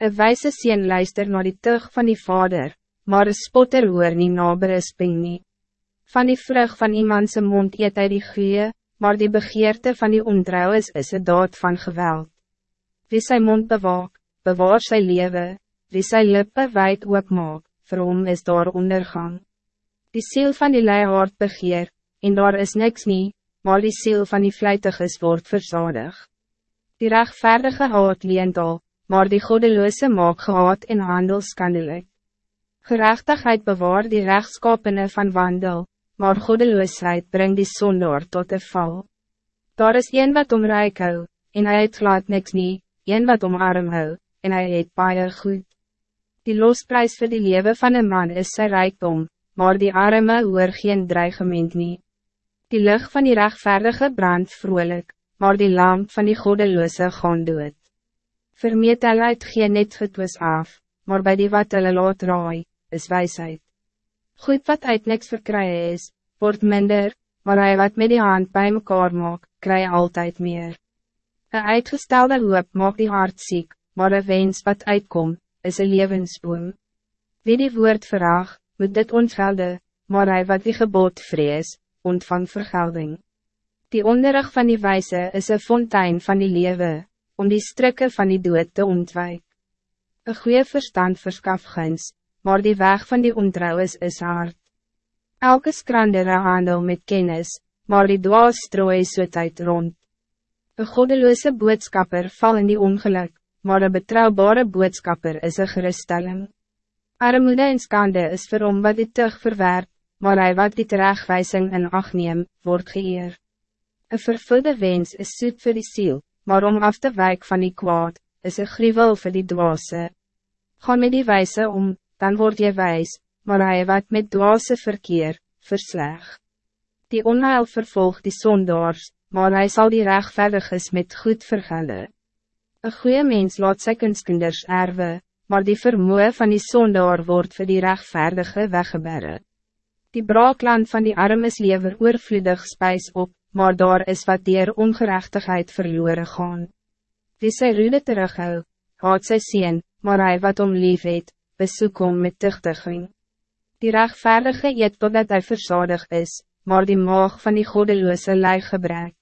Een wijze sien luister naar die tug van die vader, maar een spotter hoor nie na berisping nie. Van die vrug van iemand zijn mond eet hy die goeie, maar die begeerte van die ontrouw is, is een daad van geweld. Wie zijn mond bewaak, bewaar sy leven, wie sy lippe wijd oopmaak, vir hom is daar ondergang. Die ziel van die leihaard begeer, en daar is niks nie, maar die ziel van die vlijtiges wordt verzadig. Die rechtvaardige haat leent al, maar die goddeloze maak gehaat en handel skandelijk. Gerechtigheid bewaar die rechtskapene van wandel, maar goddeloosheid brengt die zondaar tot de val. Daar is een wat om rijk hou, en hy het glad niks nie, een wat om arm hou, en hy het baie goed. Die losprijs voor die leven van een man is zijn rijkdom, maar die arme hoor geen dreigement nie. Die lucht van die rechtvaardige brand vrolijk, maar die lamp van die goddeloze gaan dood. Vermetelheid gee net getwis af, maar bij die wat hulle laat raai, is wijsheid. Goed wat uit niks verkry is, wordt minder, maar hij wat met die hand bij mekaar maak, kry altijd meer. Een uitgestelde hoop maak die hart ziek, maar een wens wat uitkom, is een levensboom. Wie die woord vraag, moet dit ontgelden, maar hij wat die gebod vrees, ontvang vergelding. Die onderrig van die wijze is een fontein van die lewe, om die strikken van die dood te ontwijk. Een goede verstand verskaf guns, maar die weg van die ontrouw is, hard. Elke skrandere handel met kennis, maar die dwaas strooi soet uit rond. Een goddeloze boodskapper val in die ongeluk, maar een betrouwbare boodskapper is een geruststelling. Armoede en skande is vir hom wat die tug verwerp, maar hij wat die terechtwijzing in acht neem, word geëer. Een vervulde wens is soet voor die ziel, maar om af te wijk van die kwaad, is een gruwel voor die dwaase. Ga met die wijze om, dan word je wijs, maar hij wat met dwaase verkeer, versleg. Die onheil vervolgt die zondaars, maar hij zal die rechtvaardiges met goed vergelden. Een goede mens laat sy kunskinders erwe, maar die vermoe van die zondaar wordt voor die rechtvaardige weggebere. Die braakland van die arm is lever oorvloedig spijs op, maar daar is wat dier ongerechtigheid verloren gaan. Wie sy rude terughou, haat sy sien, maar hij wat om lief het, besoek om met tuchtiging. Die rechtvaardige eet totdat hij verzadig is, maar die maag van die goddeloze lei gebrek.